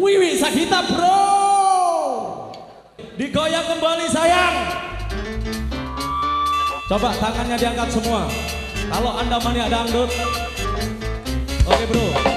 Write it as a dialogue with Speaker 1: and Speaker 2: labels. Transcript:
Speaker 1: Wiwi Sagita bro. Digoyang kembali sayang. Coba tangannya diangkat semua. Kalau anda mania dangdut Oke bro.